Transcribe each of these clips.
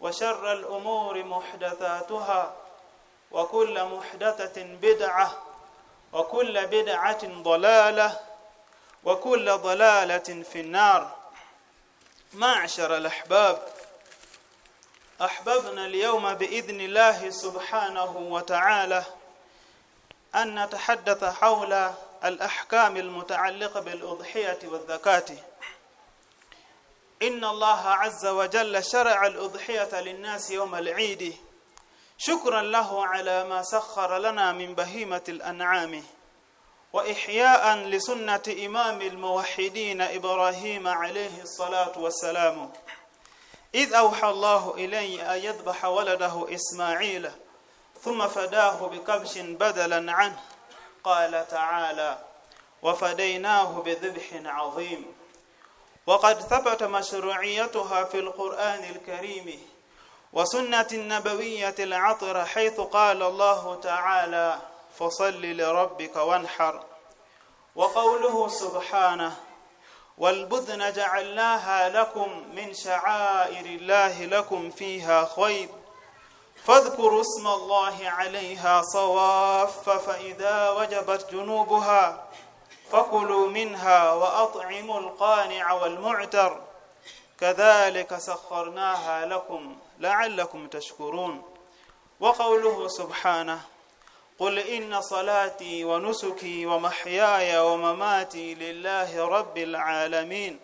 وشر الأمور محدثاتها وكل محدثة بدعة وكل بدعة ضلالة وكل ضلالة في النار. معشر الأحباب أحببنا اليوم بإذن الله سبحانه وتعالى أن نتحدث حول الأحكام المتعلقة بالأضحية والزكاة. إن الله عز وجل شرع الأضحية للناس يوم العيد. شكرا له على ما سخر لنا من بهيمة الأنعام. وإحياء لسنة إمام الموحدين إبراهيم عليه الصلاة والسلام. إذ أوحى الله إليه أن يذبح ولده إسماعيل ثم فداه بكبش بدلا عنه. قال تعالى وفديناه بذبح عظيم. وقد ثبت مشروعيتها في القرآن الكريم وسنة النبوية العطرة حيث قال الله تعالى فصل لربك وانحر وقوله سبحانه والبذن جعلناها لكم من شعائر الله لكم فيها خير فاذكروا اسم الله عليها صواف فإذا وجبت جنوبها فكلوا منها وأطعموا القانع والمعتر. كذلك سخرناها لكم لعلكم تشكرون. وقوله سبحانه قل إن صلاتي ونسكي ومحياي ومماتي لله رب العالمين.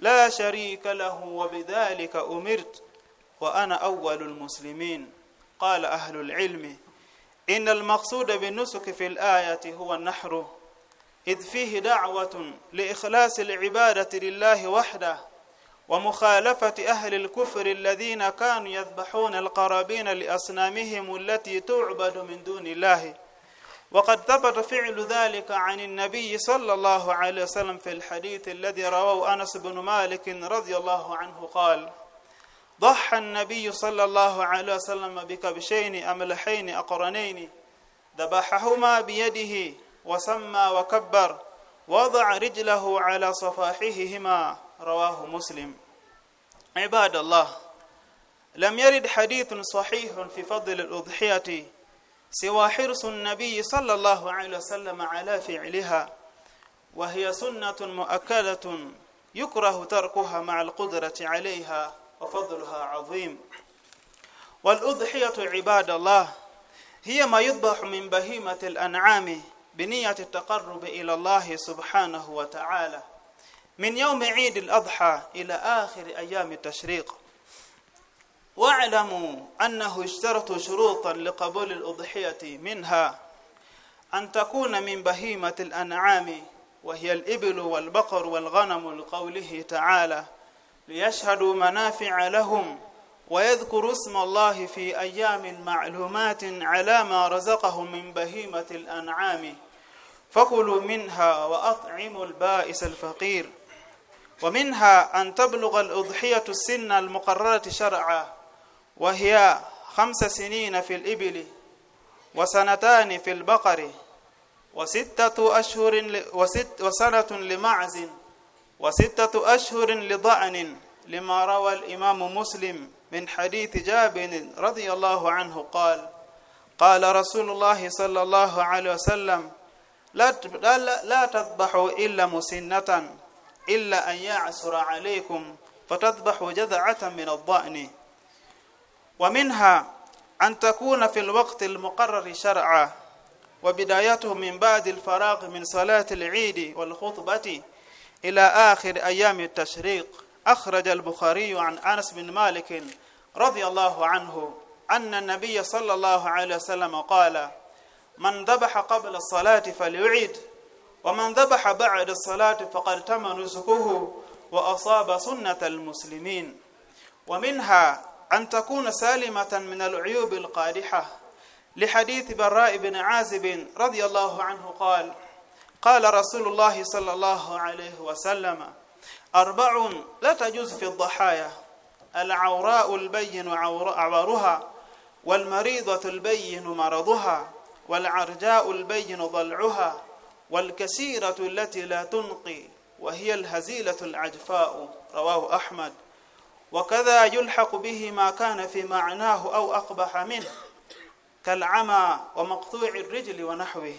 لا شريك له وبذلك أمرت وأنا أول المسلمين. قال أهل العلم إن المقصود بالنسك في الآية هو النحر. إذ فيه دعوة لإخلاص العبادة لله وحده ومخالفة أهل الكفر الذين كانوا يذبحون القرابين لأصنامهم التي تعبد من دون الله. وقد ثبت فعل ذلك عن النبي صلى الله عليه وسلم في الحديث الذي رواه أنس بن مالك رضي الله عنه قال ضحى النبي صلى الله عليه وسلم بكبشين أملحين أقرنين ذبحهما بيده وسمى وكبر وضع رجله على صفاحهما. رواه مسلم. عباد الله لم يرد حديث صحيح في فضل الأضحية سوى حرص النبي صلى الله عليه وسلم على فعلها وهي سنة مؤكدة يكره تركها مع القدرة عليها وفضلها عظيم. والأضحية عباد الله هي ما يذبح من بهيمة الأنعام بنية التقرب إلى الله سبحانه وتعالى. من يوم عيد الأضحى إلى آخر أيام التشريق. واعلموا أنه اشترطوا شروطا لقبول الأضحية منها أن تكون من بهيمة الأنعام وهي الإبل والبقر والغنم لقوله تعالى ليشهدوا منافع لهم ويذكروا اسم الله في أيام معلومات على ما رزقهم من بهيمة الأنعام. فكلوا منها وأطعموا البائس الفقير ومنها أن تبلغ الأضحية السن المقررة شرعا وهي خمس سنين في الإبل وسنتان في البقر وستة أشهر ل... وست وسنة لمعز وستة أشهر لضأن لما روى الإمام مسلم من حديث جابر رضي الله عنه قال قال رسول الله صلى الله عليه وسلم لا لا, تذبحوا إلا مسنة إلا أن يعسر عليكم فتذبحوا جذعة من الضأن. ومنها أن تكون في الوقت المقرر شرعا وبدايته من بعد الفراغ من صلاة العيد والخطبة إلى آخر أيام التشريق. أخرج البخاري عن أنس بن مالك رضي الله عنه أن النبي صلى الله عليه وسلم قال من ذبح قبل الصلاة فليعيد ومن ذبح بعد الصلاة فقد تم نسكه وأصاب سنة المسلمين. ومنها أن تكون سالمة من العيوب القادحة. لحديث براء بن عازب رضي الله عنه قال قال رسول الله صلى الله عليه وسلم أربع لا تجوز في الضحايا العوراء البين عورها والمريضة البين مرضها. والعرجاء البين ضلعها والكسيرة التي لا تنقي وهي الهزيلة العجفاء رواه أحمد. وكذا يلحق به ما كان في معناه أو أقبح منه كالعمى ومقطوع الرجل ونحوه.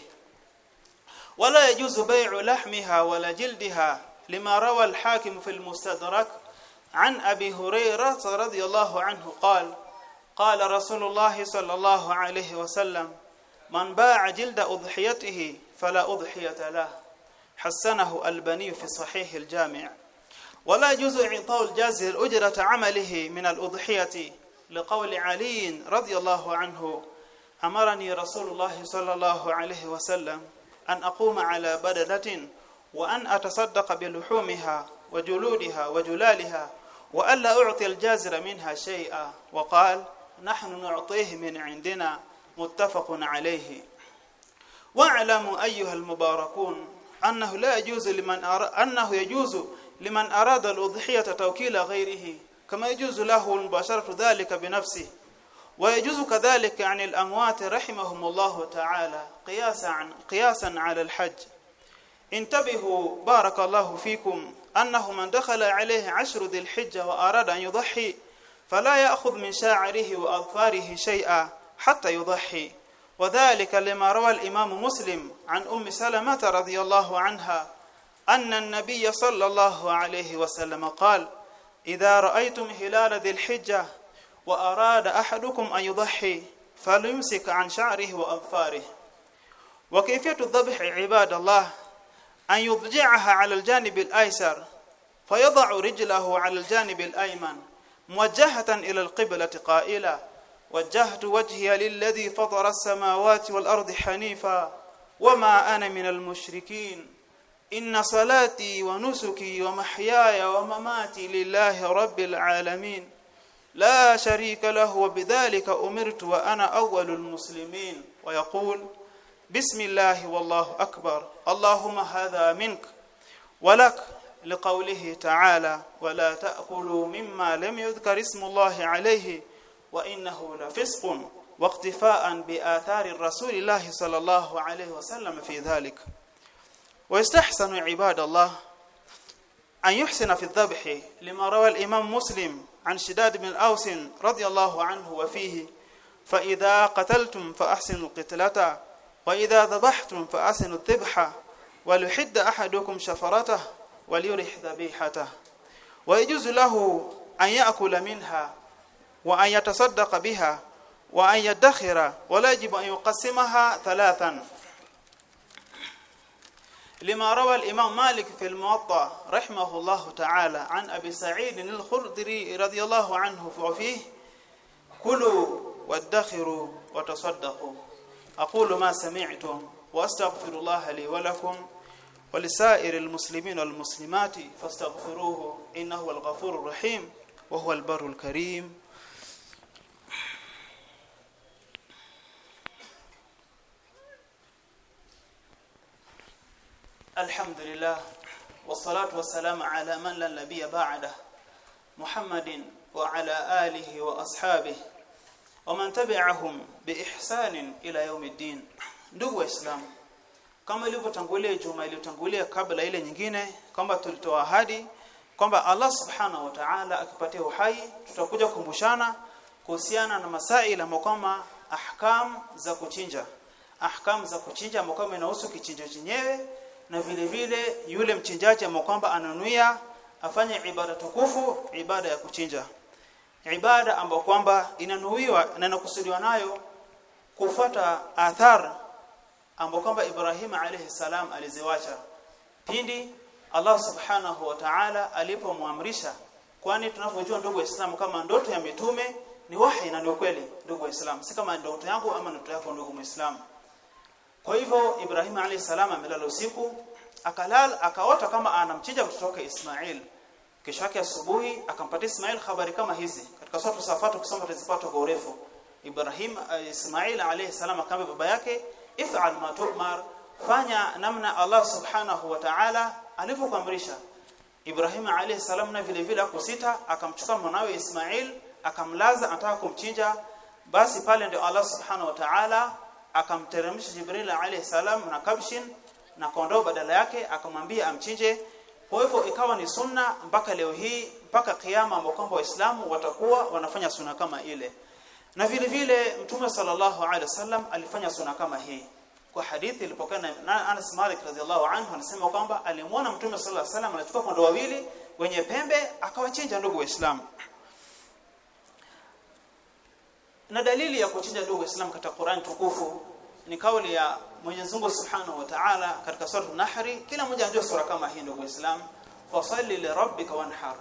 ولا يجوز بيع لحمها ولا جلدها لما روى الحاكم في المستدرك عن أبي هريرة رضي الله عنه قال قال رسول الله صلى الله عليه وسلم من باع جلد أضحيته فلا أضحية له. حسنه البني في صحيح الجامع. ولا يجوز إعطاء الجاز الأجرة عمله من الأضحية. لقول علي رضي الله عنه أمرني رسول الله صلى الله عليه وسلم أن أقوم على بدنة وأن أتصدق بلحومها وجلودها وجلالها وألا أعطي الجازر منها شيئا. وقال نحن نعطيه من عندنا. متفق عليه. واعلموا أيها المباركون أنه لا يجوز لمن أر... أنه يجوز لمن أراد الأضحية توكيل غيره كما يجوز له مباشرة ذلك بنفسه. ويجوز كذلك عن الأموات رحمهم الله تعالى قياسا عن قياسا على الحج. انتبهوا بارك الله فيكم أنه من دخل عليه عشر ذي الحجة وأراد أن يضحي فلا يأخذ من شاعره وأظفاره شيئا. حتى يضحي. وذلك لما روى الإمام مسلم عن أم سلمة رضي الله عنها أن النبي صلى الله عليه وسلم قال إذا رأيتم هلال ذي الحجة وأراد أحدكم أن يضحي فليمسك عن شعره وأظفاره. وكيفية الذبح عباد الله؟ أن يضجعها على الجانب الأيسر فيضع رجله على الجانب الأيمن موجهة إلى القبلة قائلا وجهت وجهي للذي فطر السماوات والأرض حنيفا وما أنا من المشركين. إن صلاتي ونسكي ومحياي ومماتي لله رب العالمين. لا شريك له وبذلك أمرت وأنا أول المسلمين. ويقول بسم الله والله أكبر. اللهم هذا منك ولك لقوله تعالى ولا تأكلوا مما لم يذكر اسم الله عليه وإنه لفسق واقتفاء بآثار رسول الله صلى الله عليه وسلم في ذلك. ويستحسن عباد الله أن يحسن في الذبح لما روى الإمام مسلم عن شداد بن أوس رضي الله عنه وفيه فإذا قتلتم فأحسنوا القتلة وإذا ذبحتم فأحسنوا الذبح وليحد أحدكم شفرته وليرح ذبيحته. ويجوز له أن يأكل منها وأن يتصدق بها وأن يدخر ولا يجب أن يقسمها ثلاثا. لما روى الإمام مالك في الموطأ رحمه الله تعالى عن أبي سعيد الخردري رضي الله عنه وفيه كلوا وادخروا وتصدقوا. أقول ما سمعتم وأستغفر الله لي ولكم ولسائر المسلمين والمسلمات فاستغفروه إنه الغفور الرحيم وهو البر الكريم. Alhamdulillah wassalatu wassalamu ala man la nabiyya ba'da Muhammadin wa ala alihi wa ashabihi wa man tabi'ahum bi ihsan ila yawmiddin. Ndugu waislamu kama ilivyotangulia juma iliyotangulia kabla ile nyingine kwamba tulitoa ahadi kwamba Allah subhanahu wa ta'ala akipatia uhai tutakuja kukumbushana kuhusiana na masaila makoma ahkam za kuchinja. Ahkam za kuchinja makoma inahusu kichinjo chenyewe na vile vile yule mchinjaji ambao kwamba ananuia afanye ibada tukufu ibada ya kuchinja. Ibada ambayo kwamba inanuiwa na inakusudiwa nayo kufuata athar ambayo kwamba Ibrahim alayhi salam aliziwacha. Pindi Allah subhanahu wa ta'ala alipomwamrisha kwani tunavyojua ndugu waislamu kama ndoto ya mitume ni wahi na ni ukweli ndugu waislamu si kama ndoto yangu ama ndoto yako ndugu muislamu kwa hivyo Ibrahim alayhi salam amelala usiku akalala akaota kama anamchinja mtoto wake Ismail. Kesho yake asubuhi akampatia Ismail habari kama hizi. Katika sura Safat kusoma tazipata kwa urefu. Ibrahim uh, Ismail alayhi salam kama baba yake if'al ma tu'mar. Fanya namna Allah subhanahu wa ta'ala alivyokuamrisha. Ibrahim alayhi salam na vile vile akusita akamchukua mwanawe Ismail akamlaza anataka kumchinja. Basi pale ndio Allah subhanahu wa ta'ala akamteremsha Jibril alayhi salam na kabshin na kondoo badala yake akamwambia amchinje. Kwa hivyo ikawa ni sunna mpaka leo hii mpaka kiyama ambapo kwamba waislamu watakuwa wanafanya sunna kama ile. Na vile vile mtume sallallahu alaihi wasallam alifanya sunna kama hii. Kwa hadithi ilipokana na Anas Malik radhiallahu anhu anasema kwamba alimwona mtume sallallahu alaihi wasallam anachukua kondoo wawili wenye pembe akawachinja ndugu waislamu na dalili ya kuchinja ndugu Islam katika Qur'an tukufu ni kauli ya Mwenyezi Mungu Subhanahu wa Ta'ala katika sura An-Nahl kila mmoja anajua sura kama hii ndugu waislamu. Fasalli li rabbika wanhar.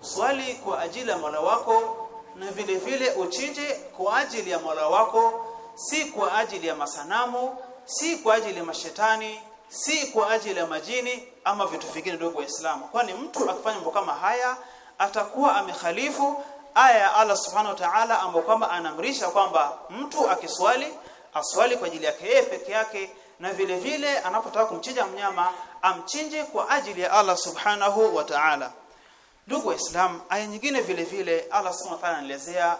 Swali kwa ajili ya Mola wako na vile vile uchinje kwa ajili ya Mola wako si kwa ajili ya masanamu si kwa ajili ya mashetani si kwa ajili ya majini ama vitu vingine ndugu waislamu. Kwani mtu akifanya mambo kama haya atakuwa amekhalifu aya ya Allah subhanahu wa ta'ala ambayo kwamba anaamrisha kwamba mtu akiswali aswali kwa ajili yake yeye peke yake na vile vile anapotaka kumchinja mnyama amchinje kwa ajili ya Allah subhanahu wa ta'ala. Ndugu waislamu aya nyingine vile vile Allah subhanahu wa ta'ala anaelezea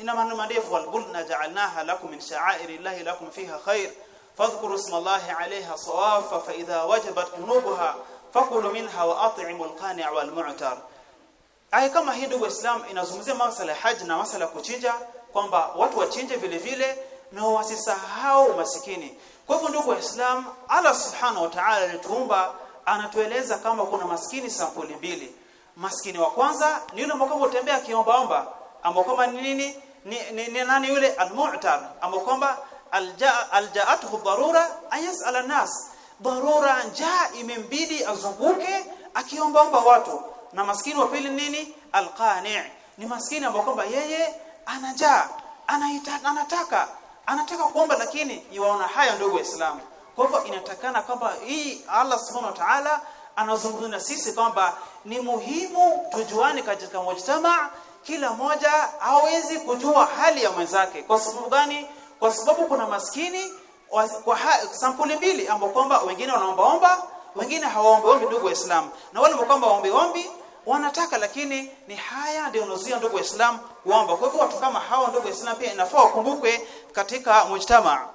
ina maana marefu walbulna ja'alnaha lakum min sha'airi llahi lakum fiha khair fadhkuru ismallahi 'alayha sawafa fa idha wajabat junubuha fakulu minha wa at'imu al-qani' wal-mu'tar aya kama hii ndugu waislamu inazungumzia masala ya haji na masala ya kuchinja kwamba watu wachinje vile vile na wasisahau masikini kwa hivyo ndugu waislamu Allah subhanahu wa ta'ala alituumba anatueleza kama kuna maskini sampuli mbili. Maskini wa kwanza ni yule ambao utembea akiombaomba ambao kama ni nini? Ni, ni, ni nani yule? Almu'tar ambao kwamba aljaatuhu darura ayasala nas darura njaa imembidi azunguke akiombaomba watu na maskini wa pili nini? Alqani. Ni maskini ambao kwamba yeye ana njaa anataka anataka kuomba lakini yuwaona haya ndugu waislamu. Kwa hivyo inatakana kwamba hii Allah subhanahu wa ta'ala anazungumza na sisi kwamba ni muhimu tujuane katika mujtama kila moja hawezi kujua hali ya mwenzake. Kwa sababu gani? Kwa sababu kuna maskini kwa sampuli mbili ambao kwamba wengine wanaombaomba wengine hawaombeombi ndugu waislamu. Na wale ambao kwamba waombeombi wanataka lakini ni haya ndio unazuia ndugu waislamu kuomba. Kwa hivyo watu kama hawa ndugu waislamu pia inafaa wakumbukwe katika mujtama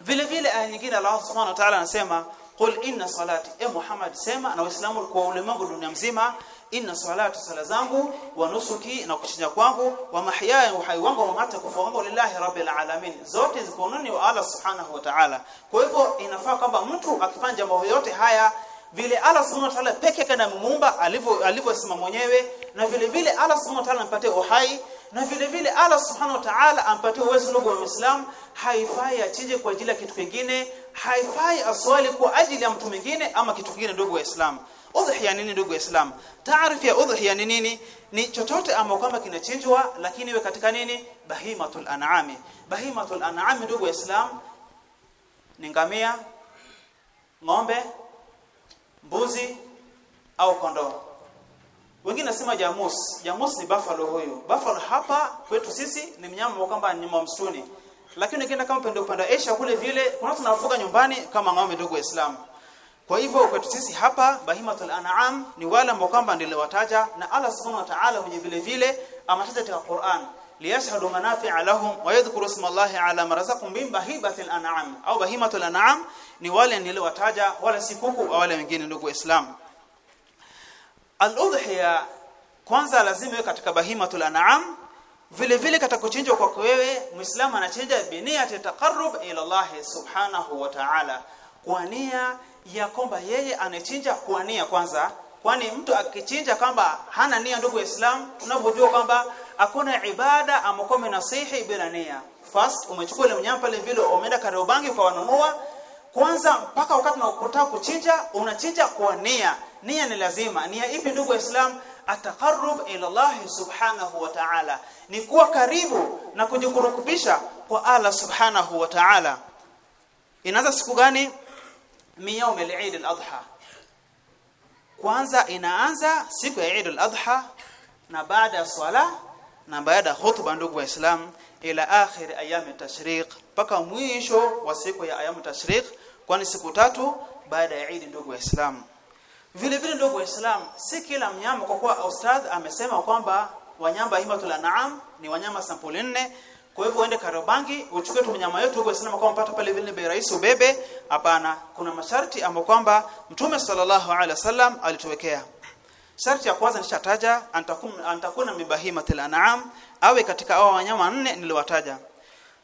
vile vile aya nyingine Allah subhanahu wa ta'ala anasema qul inna salati e Muhammad sema na waislamu kwa ulimwengu dunia mzima inna salati sala zangu wa nusuki na kuchinja kwangu wa mahyaya uhai wangu wa mata kufa wangu lillahi rabbil alamin. Zote zikononi wa Allah subhanahu wa ta'ala. Kwa hivyo inafaa kwamba mtu akifanya mambo yote haya vile Allah subhanahu wa ta'ala peke yake anamuumba alivyo alivyosema mwenyewe na vile vile Allah subhanahu wa ta'ala ampatie uhai na vile vile Allah subhanahu wa ta'ala ampatie uwezo ndugu wa Muislam haifai achije kwa ajili ya kitu kingine haifai aswali kwa ajili ya mtu mwingine ama kitu kingine ndugu wa Islam udhiya nini ndugu wa Islam taarifu ya udhiya ni nini? Ni chochote ambao kwamba kinachinjwa lakini iwe katika nini? Bahimatul an'ami. Bahimatul an'ami ndugu wa Islam ni ngamia ng'ombe mbuzi au kondoo. Wengine nasema jamus. Jamus ni buffalo huyu. Buffalo hapa kwetu sisi ni mnyama kwamba ni msituni lakini ukienda kama pende upande Asia kule vile kuna watu wanafuga nyumbani kama ng'ombe ndugu waislamu kwa hivyo kwetu sisi hapa bahimatul an'am ni wale ambao kwamba ndio wataja na Allah subhanahu wa ta'ala mwenye vile vile amataja katika Qur'an liyashhadu manafi'a lahum wa yadhkuru isma Allahi ala ma razaqahum min bahimatil an'am. Au bahimatul an'am ni wale niliowataja wala sikuku au wale wengine ndugu waislamu al-udhiya kwanza lazima iwe katika bahimatul an'am. Vile vile katika kuchinjwa wewe muislamu anachinja biniyati taqarrub ila Allah subhanahu wa ta'ala. Kwa nia ya kwamba yeye anachinja kwa nia kwanza kwani mtu akichinja kwamba hana nia ndugu waislamu unapojua kwamba hakuna ibada ambayo nasihi bila nia. First umechukua ile mnyama pale vile umeenda karobangi kwa wanunua kwanza mpaka wakati unakotaka kuchinja unachinja kwa nia. Nia ni lazima. Nia ipi ndugu waislamu ataqarrub ila Allah subhanahu wa ta'ala. Ni kuwa karibu na kujikurubisha kwa Allah subhanahu wa ta'ala. Inaanza siku gani? Miyaumil al-Eid al-Adha kwanza inaanza siku ya Eid al-Adha na baada ya swala na baada ya khutba ndugu waislamu ila akhir ayami tashriq paka mwisho wa siku ya ayami tashriq kwani siku tatu baada ya Eid ndugu waislamu vile vile ndugu waislamu si kila mnyama kwa kuwa ustadh amesema kwamba wanyama himatul an'am ni wanyama sampuli nne kwa hivyo uende Karobangi uchukue tu nyama yetu huko sana makao mpata pale vile bei rais ubebe hapana kuna masharti ambayo kwamba Mtume sallallahu alaihi wasallam alituwekea. Sharti ya kwanza nishataja antakuna antakuna mibahimatil an'am awe katika hao wanyama nne niliwataja.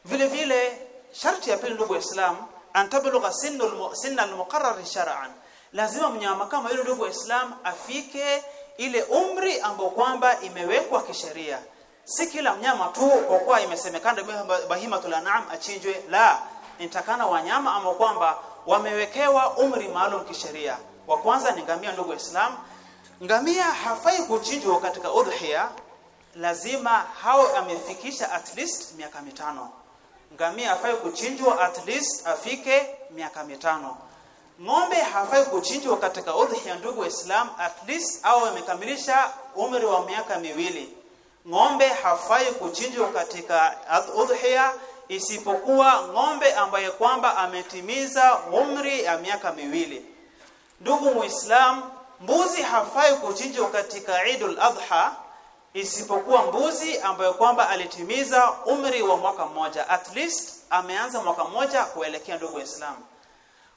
Vile vile sharti ya pili ndugu Islam antablugha sinnul sinna al-muqarrar shar'an. Lazima mnyama kama yule ndugu Islam afike ile umri ambao kwamba imewekwa kisheria si kila mnyama tu kwa kuwa imesemekana bahimatul an'am achinjwe. La nitakana wanyama ama kwamba wamewekewa umri maalum kisheria. Wa kwanza ni ngamia ndugu Islam. Ngamia hafai kuchinjwa katika udhiya lazima hao amefikisha at least miaka mitano. Ngamia hafai kuchinjwa at least afike miaka mitano. Ng'ombe hafai kuchinjwa katika udhiya ndugu Islam at least au amekamilisha umri wa miaka miwili ng'ombe hafai kuchinjwa katika udhiya isipokuwa ng'ombe ambaye kwamba ametimiza umri ya miaka miwili. Ndugu muislam mbuzi hafai kuchinjwa katika Eidul Adha isipokuwa mbuzi ambaye kwamba alitimiza umri wa mwaka mmoja. At least ameanza mwaka mmoja kuelekea ndugu waislamu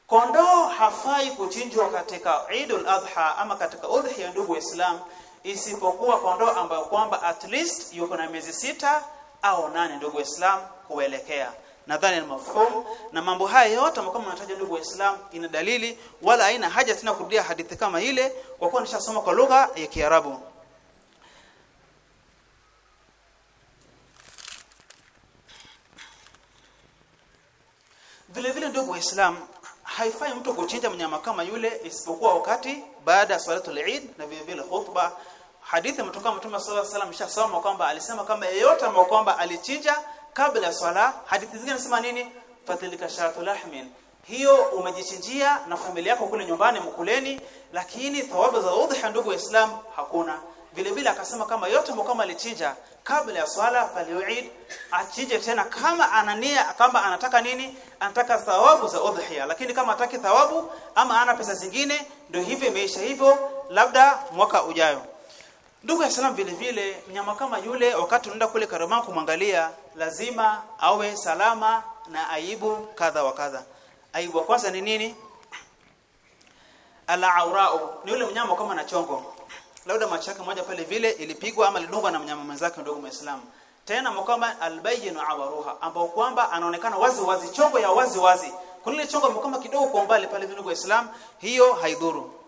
kondoo hafai kuchinjwa katika Eidul Adha ama katika udhiya ndugu waislamu isipokuwa kondoo ambayo kwamba at least yuko na miezi sita au nane ndugu waislamu kuelekea. Nadhani ni mafhumu. Na mambo haya yote ambayo kama nataja ndugu waislamu ina dalili wala haina haja tena kurudia hadithi kama ile kwa kuwa nishasoma kwa lugha ya Kiarabu. Vile vile ndugu waislamu haifai mtu kuchinja mnyama kama yule isipokuwa wakati baada ya swalatul Eid na vile vile khutba hadithi mtoka mtume sallallahu alaihi wasallam shasoma kwamba alisema kama yeyote ambaye kwamba alichinja kabla ya swala hadithi zingine zinasema nini? Fatilika shatu lahmin hiyo umejichinjia na familia yako kule nyumbani mkuleni lakini thawabu za udhiha ndugu waislamu hakuna. Vile vile akasema kama yote ambaye kama alichinja kabla ya swala faliuid achinje tena kama anania kama anataka nini? Anataka thawabu za udhiya lakini kama hataki thawabu ama ana pesa zingine ndio hivyo imeisha hivyo labda mwaka ujayo ndugu ya salam vile vile mnyama kama yule wakati unaenda kule Karama kumwangalia lazima awe salama na aibu kadha wa kadha. Aibu kwanza ni nini? Ala aurao ni yule mnyama kama na chongo. Labda macho yake moja pale vile ilipigwa ama lidungwa na mnyama mwenzake ndugu muislamu. Tena mkama albayyin awaruha ambao kwamba anaonekana wazi wazi chongo ya wazi wazi. Kuna ile chongo mkama kidogo kwa mbali pale ndugu Muislamu, hiyo haidhuru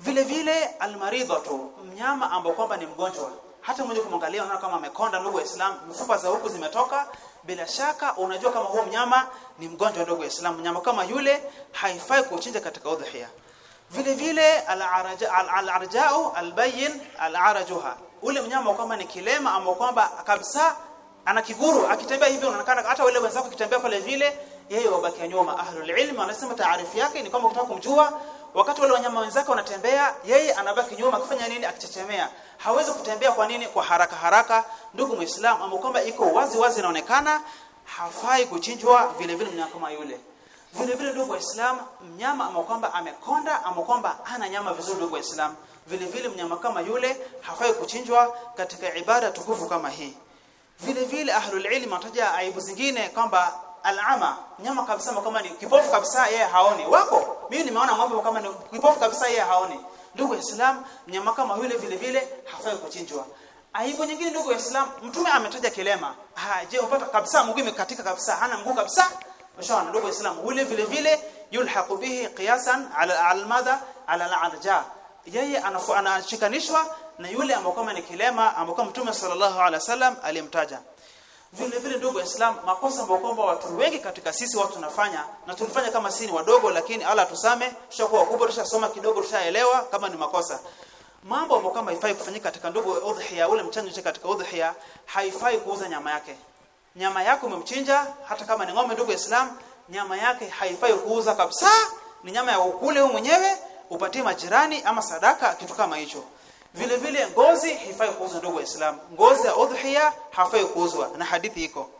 vile vile almaridhatu mnyama ambao kwamba ni mgonjwa. Hata mwenye kumwangalia unaona kama amekonda ndugu waislamu mfupa za huku zimetoka. Bila shaka unajua kama huo mnyama ni mgonjwa ndugu waislamu mnyama kama yule haifai kuchinja katika udhiya vile vile al-arja'u al-bayyin al-arajuha. Ule mnyama kama ni kilema ambao kwamba kabisa ana kiguru akitembea hivi unaonekana hata wale wenzako kitembea pale vile yeye wabaki nyuma. Ahlul ilm anasema taarifu yake ni kama ukitaka kumjua wakati wale wanyama wenzake wanatembea yeye anabaki nyuma akifanya nini? Akichechemea hawezi kutembea kwa nini? Kwa haraka haraka. Ndugu muislamu ambao kwamba iko wazi wazi inaonekana hafai kuchinjwa. Vile vile mnyama kama yule. Vile vile ndugu waislamu mnyama ambao kwamba amekonda ambao kwamba ana nyama vizuri ndugu waislamu. Vile vile mnyama kama yule hafai kuchinjwa katika ibada tukufu kama hii. Vile vile ahlul ilm wataja aibu zingine kwamba alama. Mnyama kabisa kama ni kipofu kabisa yeye haoni. Wako mimi nimeona ng'ombe kama ni kipofu kabisa yeye haoni. Ndugu islam mnyama kama yule vile vile hafai kuchinjwa. Aibu nyingine ndugu islam mtume ametaja kilema. Ha je upata kabisa mguu imekatika kabisa hana mguu kabisa? Mshawana ndugu islam yule vile vile yulhaqu bihi qiyasan ala almadha ala alarja. yeye anashikanishwa na yule ambaye kama ni kilema ambaye mtume sallallahu alaihi wasallam alimtaja vile vile ndugu Islam makosa ambayo kwamba watu wengi katika sisi watu tunafanya na tulifanya kama sisi ni wadogo lakini ala tusame tushakuwa wakubwa tushasoma kidogo tushaelewa kama ni makosa. Mambo ambayo kama haifai kufanyika katika ndugu udhiya ule mchanjo katika udhiya haifai kuuza nyama yake. Nyama yako umemchinja hata kama ni ngome ndugu Islam nyama yake haifai kuuza kabisa. Ni nyama ya ukule wewe mwenyewe upatie majirani ama sadaka kitu kama hicho vile vile ngozi haifai kuuzwa ndugu waislamu ngozi ya udhiya hafai kuuzwa na hadithi iko.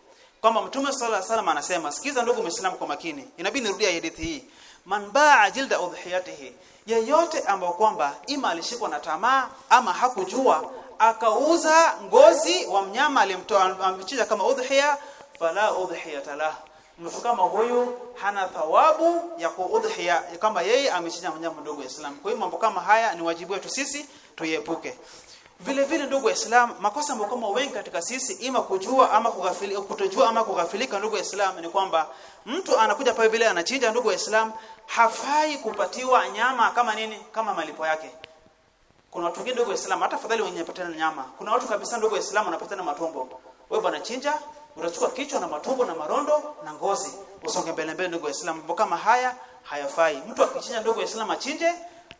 Kwamba mtume sallallahu alaihi wasallam anasema sikiza ndugu muislamu kwa makini inabidi nirudia hadithi hii. Man baa jilda udhiyatihi yeyote ambao kwamba ima alishikwa na tamaa ama hakujua akauza ngozi wa mnyama alimtoa amchinja kama udhiya fala udhiyata lahu mtu kama huyu hana thawabu ya kuudhiya kama yeye amechinja mnyama mdogo wa Islam. Kwa hiyo mambo kama haya ni wajibu wetu sisi tuiepuke. Vile vile ndugu Waislamu, makosa ambayo wengi katika sisi ima kujua ama kughafilika kutojua ama kughafilika ndugu Waislamu ni kwamba mtu anakuja pale vile anachinja ndugu Waislamu hafai kupatiwa nyama kama nini kama malipo yake. Kuna watu ndugu Waislamu hata fadhali wenye patana nyama. Kuna watu kabisa ndugu Waislamu wanapatana matumbo. Wewe bwana chinja utachukua kichwa na matumbo na marondo na ngozi usonge mbele mbele ndugu waislamu mambo kama haya hayafai mtu akichinja ndugu waislamu achinje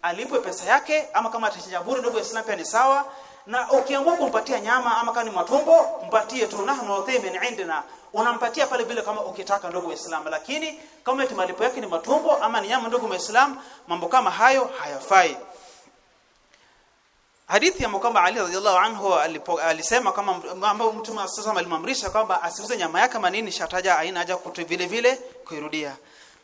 alipwe pesa yake ama kama atachinja bure ndugu waislamu pia ni sawa. Na ukiamua kumpatia nyama ama kama ni matumbo mpatie tu. Nahnu min indina. Unampatia pale vile kama ukitaka ndugu waislamu lakini kama eti malipo yake ni matumbo ama ni nyama ndugu waislamu mambo kama hayo hayafai. Hadithi ya kwamba Ali radhiallahu anhu alisema kama ambao mtume sasa alimamrisha kwamba asiuze nyama yake manini shataja aina haja kutu vile vile kuirudia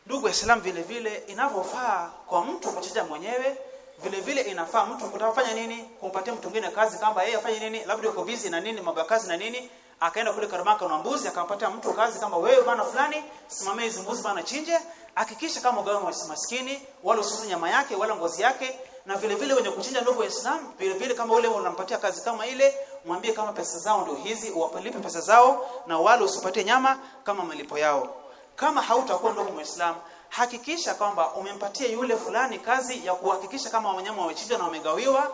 ndugu waislamu vile vile inavyofaa kwa mtu kuchinja mwenyewe vile vile inafaa mtu kutafanya nini kumpatia mtu mwingine kazi kama yeye afanye nini labda yuko busy na nini mambo ya kazi na nini akaenda kule karamaka na mbuzi akampatia mtu kazi kama wewe bana fulani simamia hizo mbuzi bana chinje. Hakikisha kama ugawa maskini wala usiuze nyama yake wala ngozi yake na vile vile wenye kuchinja ndugu wa Islam vile vile kama ule unampatia kazi kama ile mwambie kama pesa zao ndio hizi uwapalipe pesa zao na wale usipatie nyama kama malipo yao kama hautakuwa ndugu muislamu hakikisha kwamba umempatia yule fulani kazi ya kuhakikisha kama wanyama wamechinjwa na wamegawiwa.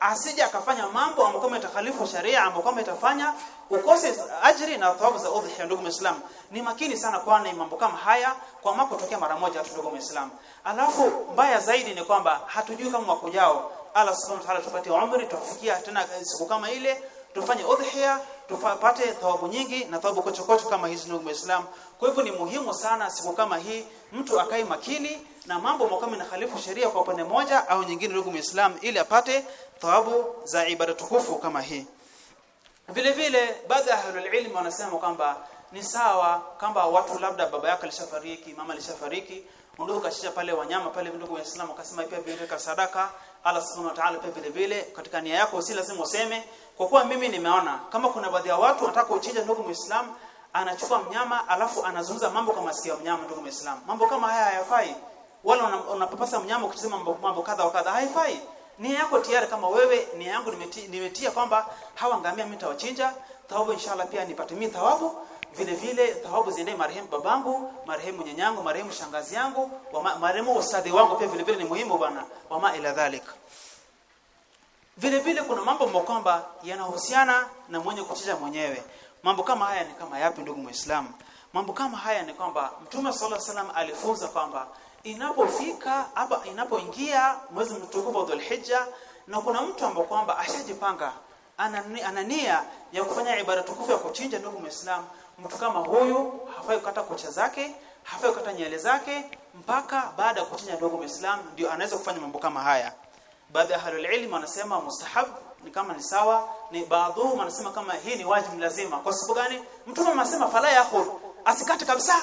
Asije akafanya mambo ambayo kama itakhalifu sharia ambayo kama itafanya ukose ajri na thawabu za udhiya ndugu muislamu. Ni makini sana kwani mambo kama haya kwa mako tokea mara moja tu ndugu muislamu. Alafu mbaya zaidi ni kwamba hatujui kama wakujao. Allah subhanahu wa ta'ala tupatie umri tufikia tena siku kama ile tufanye udhiya tupate thawabu nyingi na thawabu kochokocho kama hizi ndugu muislam kwa hivyo ni muhimu sana siku kama hii mtu akae makini na mambo makama na khalifu sheria kwa upande moja au nyingine ndugu muislam ili apate thawabu za ibada tukufu kama hii. Vile vile baadhi ya ahlul ilm wanasema kwamba ni sawa kama watu labda baba yake alishafariki mama alishafariki ndugu kachinja pale wanyama pale ndugu waislamu akasema pia vile sadaka Allah subhanahu wa ta'ala pia vile vile katika nia yako si lazima useme kwa kuwa mimi nimeona kama kuna baadhi ya watu wanataka kuchinja ndugu muislamu anachukua mnyama alafu anazungumza mambo kama sikio mnyama ndugu muislamu mambo kama haya hayafai. Wala unapapasa mnyama ukisema mambo, mambo kadha wa kadha. Haifai. Nia yako tayari kama wewe nia yangu nimetia, nimetia kwamba hawa ngamia mimi nitawachinja. Thawabu inshallah pia nipate mimi thawabu. Vile vile thawabu ziende marehemu babangu marehemu nyanyangu marehemu shangazi yangu marehemu ustadhi wangu pia vile vile ni muhimu bwana. Wama ila dhalik vile vile kuna mambo ambayo kwamba yanahusiana na mwenye kucheza mwenyewe. Mambo kama haya ni kama yapi ndugu muislamu? Mambo kama haya ni kwamba mtume sallallahu alaihi wasallam alifunza kwamba inapofika hapa inapoingia mwezi mtukufu wa Dhulhijja na kuna mtu ambaye kwamba ashajipanga ana nia ya kufanya ibada tukufu ya kuchinja ndugu muislamu mtu kama huyu hafai kukata kucha zake hafai kukata nywele zake mpaka baada ya kuchinja ndugu muislamu ndio anaweza kufanya mambo kama haya baadhi ya ahlul ilm wanasema mustahab ni kama ni sawa ni baadhi wanasema kama hii ni wajibu lazima kwa sababu gani mtume anasema fala yakhur asikate kabisa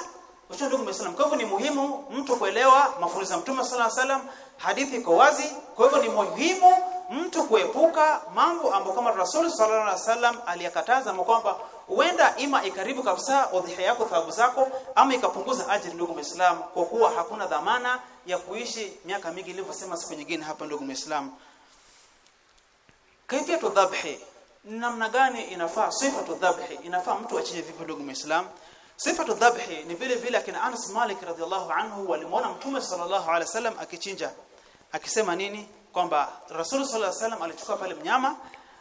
Wacha ndugu Muislam. Kwa hivyo ni muhimu mtu kuelewa mafunzo ya Mtume sallallahu alaihi wasallam. Hadithi iko wazi. Kwa hivyo ni muhimu mtu kuepuka mambo ambayo kama Rasul sallallahu alaihi wasallam aliyakataza kwamba huenda ima ikaribu kabisa udhiha yako thawabu zako ama ikapunguza ajira ndugu Muislamu kwa kuwa hakuna dhamana ya kuishi miaka mingi nilivyosema siku nyingine hapa ndugu Muislamu. Kaifiyatu dhabhi namna gani inafaa sifatu dhabhi? Inafaa mtu achinje vipi ndugu Muislamu? Sifatu dhabhi ni vile vile akina Anas Malik radhiallahu anhu walimwona mtume sallallahu alaihi wasallam akichinja. Akisema nini? Kwamba Rasul sallallahu alaihi wasallam alichukua pale mnyama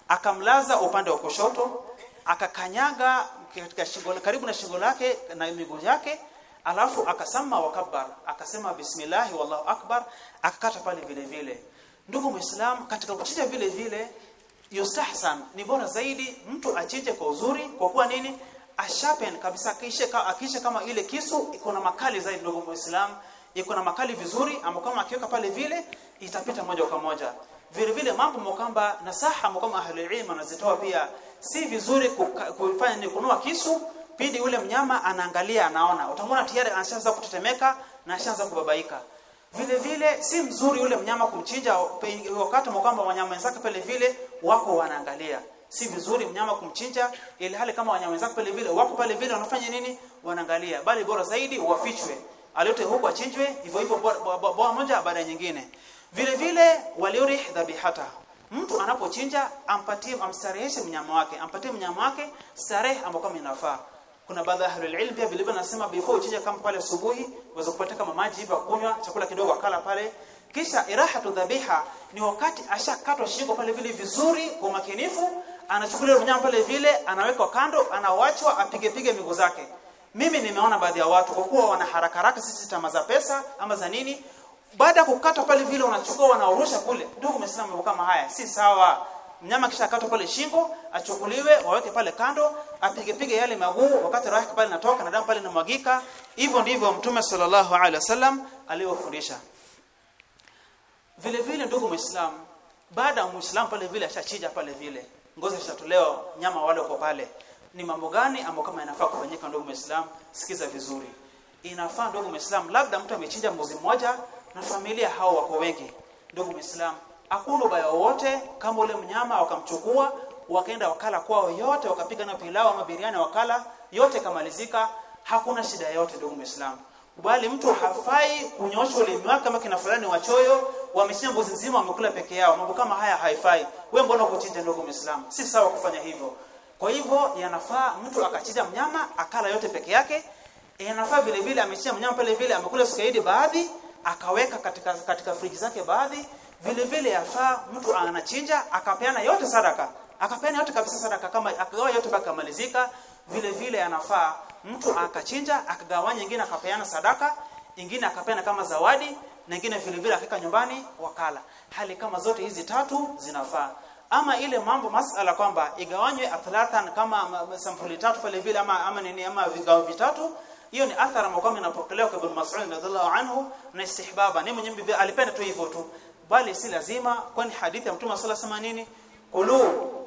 akamlaza upande wa kushoto akakanyaga katika shingo karibu na shingo lake na miguu yake alafu akasema wakabar akasema bismillah wallahu akbar akakata pale vile vile. Ndugu muislam katika kuchinja vile vile yustahsan ni bora zaidi mtu achinje kwa uzuri kwa kuwa nini? Ashapen kabisa akishe akishe kama ile kisu iko na makali zaidi ndugu muislam. Iko na makali vizuri ama kama akiweka pale vile itapita moja kwa moja. Vile vile mambo mkamba nasaha mokamba ahli ilmu anazitoa pia. Si vizuri kufanya ni kunua kisu pindi yule mnyama anaangalia anaona. Utamwona tayari anashaanza kutetemeka na anashaanza kubabaika. Vile vile si mzuri yule mnyama kumchinja. Wakati kwamba wanyama wenzake pale vile wako wanaangalia. Si vizuri mnyama kumchinja ili hali kama wanyama wenzake pale vile wako pale vile wanafanya nini? Wanaangalia. Bali bora zaidi wafichwe aliote huko achinjwe hivyo hivyo bora moja baada ya nyingine. Vile vile waliurih dhabihata. Mtu anapochinja ampatie amstareheshe mnyama wake. Ampatie mnyama wake starehe ambayo kama inafaa kuna baadhi ya ahlul ilm pia vilevile nasema before uchinje kama pale asubuhi uweze kupata kama maji hivi kunywa chakula kidogo akala pale. Kisha irahatu dhabiha ni wakati ashakatwa shingo pale vile vizuri kwa makinifu anachukuliwa mnyama pale vile anawekwa kando anawachwa apige pige miguu zake. Mimi nimeona baadhi ya watu kwa kuwa wana haraka haraka sisi tamaa za pesa ama za nini baada ya kukata pale vile unachukua wanaurusha kule. Ndugu mambo kama haya si sawa mnyama kisha akatwa pale shingo achukuliwe waweke pale kando apigepige yale maguu wakati raha pale natoka na damu pale inamwagika. Hivyo ndivyo mtume sallallahu alaihi wasallam aliyofundisha vile vile ndugu muislamu baada ya muislamu pale vile ashachija pale vile ngozi ishatolewa nyama wale uko pale ni mambo gani ambayo kama inafaa kufanyika ndugu muislamu? Sikiza vizuri. Inafaa ndugu muislamu labda mtu amechinja mbuzi mmoja na familia hao wako wengi. Ndugu muislamu hakuna ubaya wote kama ule mnyama wakamchukua wakaenda wakala kwao yote wakapiga na pilau ama biriani wakala yote kamalizika hakuna shida yote ndugu muislamu. Bali mtu hafai kunyosha ulimi wake kama kina fulani wachoyo wamechinja mbuzi nzima wamekula peke yao. Mambo kama haya haifai. Wewe mbona kuchinja ndugu muislamu? Si sawa kufanya hivyo. Kwa hivyo yanafaa mtu akachinja mnyama akala yote peke yake. Yanafaa vile vile amechinja mnyama pale vile amekula sukaidi baadhi akaweka katika katika friji zake baadhi vile vile yafaa mtu anachinja akapeana yote sadaka. Akapeana yote kabisa sadaka kama akagawa yote mpaka malizika vile vile anafaa mtu akachinja akagawanya nyingine akapeana sadaka nyingine akapeana kama zawadi na nyingine vile vile akika nyumbani wakala. Hali kama zote hizi tatu zinafaa. Ama ile mambo masala kwamba igawanywe athlatan kama sampuli tatu pale vile ama ama nini ama vigao vitatu hiyo ni athara mkama inapokelewa kwa Ibn Mas'ud radhiallahu anhu na istihbaba. Ni mwenye alipenda tu hivyo tu bali si lazima kwani hadithi ya Mtume صلى الله nini kulu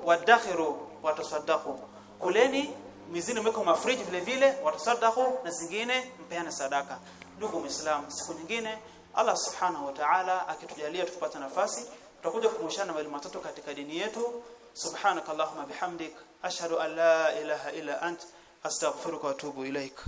wadakhiru watasaddaqu kuleni mizini mweko mafriji vile vile watasaddaqu na zingine mpeane sadaka ndugu muislam siku nyingine Allah subhanahu wa ta'ala akitujalia tukipata nafasi tutakuja kumshana mawili matatu katika dini yetu subhanakallahumma bihamdik ashhadu an la ilaha illa ant astaghfiruka wa atubu ilaika